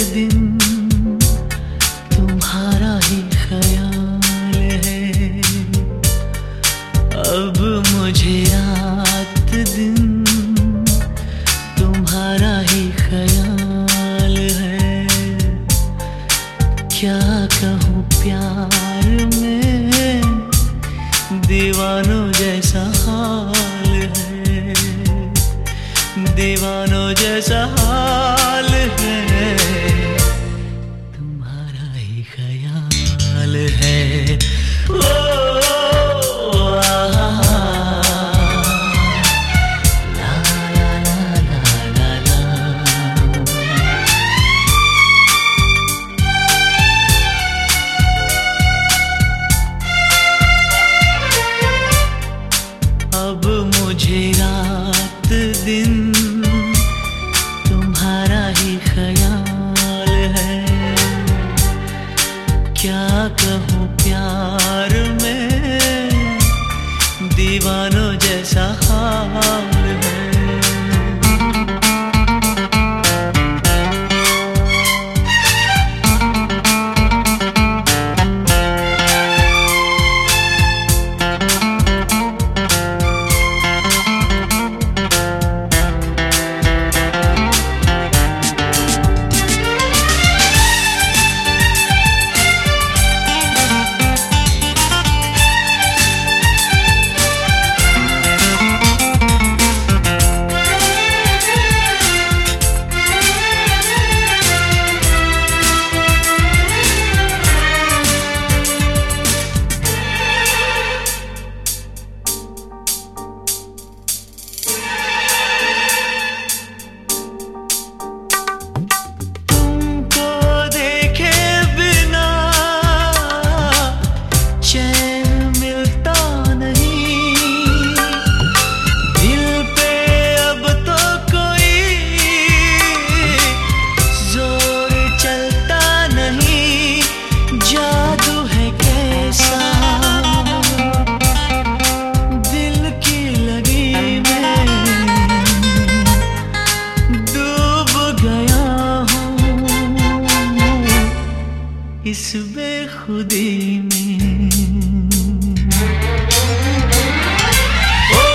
दिन तुम्हारा ही ख्याल है। अब मुझे रात दिन तुम्हारा ही ख्याल है। क्या कहूँ प्यार में? दीवानों जैसा हाल है। दीवानों जैसा हाल luck of खुदी में। ओ,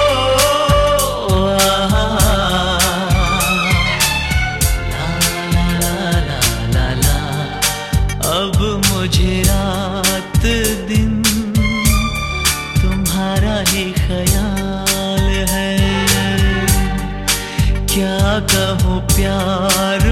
ला, ला, ला, अब मुझे रात दिन तुम्हारा ही ख्याल है। क्या कहूँ प्यार